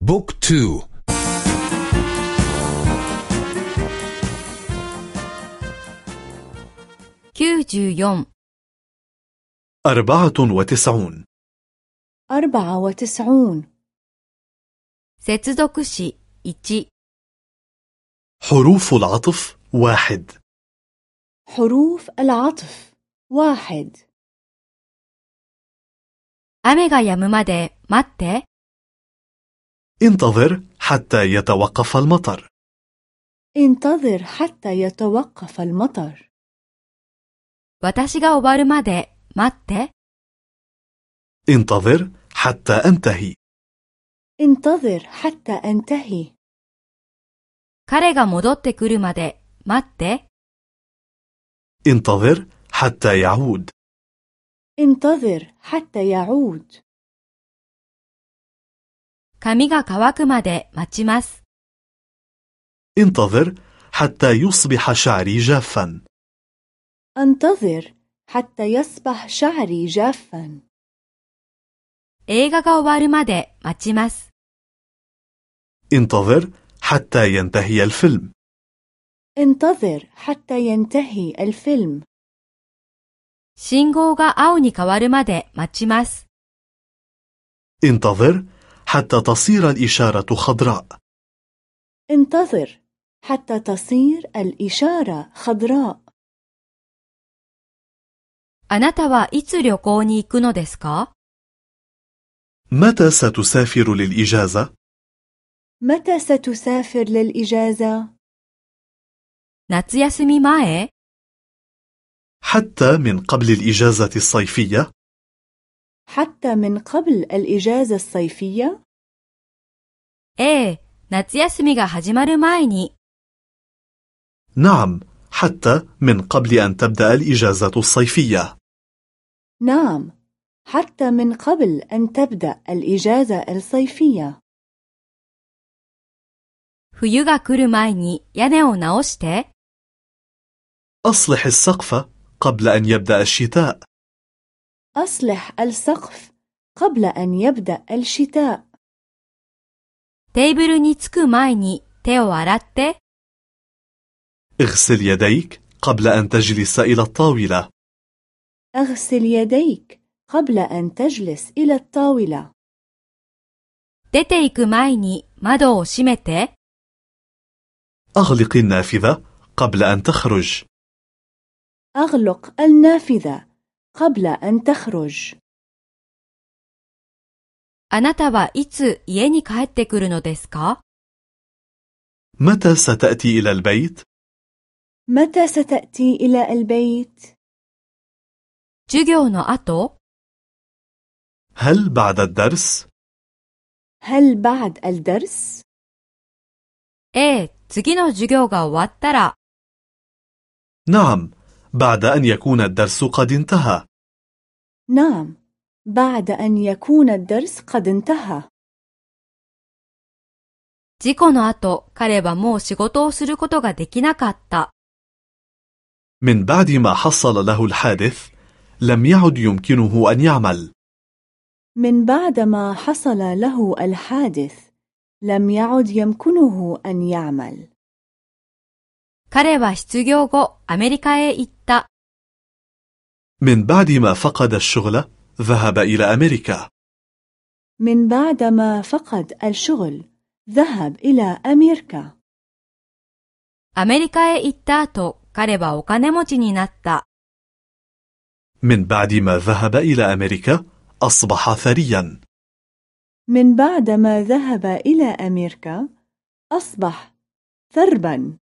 بوك تو94 أربعة وتسعون أربعة وتسعون 接続詞1 حروف العطف واحد حروف العطف واحد 雨が止むまで待って انتظر حتى يتوقف المطر انتظر حتى يتوقف المطر 私が終わるまで待って انتظر حتى أنتهي انتظر حتى أنتهي 彼が戻ってくるまで待って انتظر حتى يعود انتظر حتى يعود 髪が乾くまで待ちます انتظر حتى يصبح شعري جافا انتظر حتى يصبح شعري جافا 映画が終わるまで待ちます انتظر حتى ينتهي الفيلم انتظر حتى ينتهي الفيلم 信号が青に変わるまで待ちます انتظر حتى تصير الإشارة خضراء انتظر حتى تصير الإشارة خضراء あなたはいつ旅行に行くのですか متى ستسافر للإجازة؟ متى ستسافر للإجازة؟ 夏休み前 حتى من قبل الإجازة الصيفية؟ حتى من قبل الإجازة الصيفية؟ ええ、夏休みが始まる前に نعم حتى من قبل أن تبدأ الإجازة الصيفية نعم حتى من قبل أن تبدأ الإجازة الصيفية 冬が来る前に屋根を直して أصلح السقف قبل أن يبدأ الشتاء أصلح السقف قبل أن يبدأ الشتاء テーブルに着く前に手を洗って اغسل يديك قبل أن تجلس إلى الطاولة أغسل يديك قبل أن تجلس إلى الطاولة 出て行く前に窓を閉めて أغلق النافذة قبل أن تخرج أغلق النافذة قبل أن تخرج あなたはいつ家に帰ってくるのですか متى ستأتي إلى البيت؟ متى ستأتي إلى البيت؟ 授業の後 هل بعد الدرس؟ هل بعد الدرس؟ ええ、次の授業が終わったら نعم بعد أن يكون الدرس قد انتهى نعم بعد أن يكون الدرس قد انتهى 事故の後彼はもう仕事をすることができなかった。 من بعد ما حصل له الحادث لم يعد يمكنه أن يعمل من بعد ما حصل له الحادث لم يعد يمكنه أن يعمل 彼は失業後アメリカへ行った。 من بعد ما فقد الشغل ذهب إلى أمريكا من بعد ما فقد الشغل ذهب إلى أمريكا アメリカへ行った後彼はお金持ちになった。 من بعد ما ذهب إلى أمريكا أصبح ثريا من بعد ما ذهب إلى أمريكا أصبح ثربا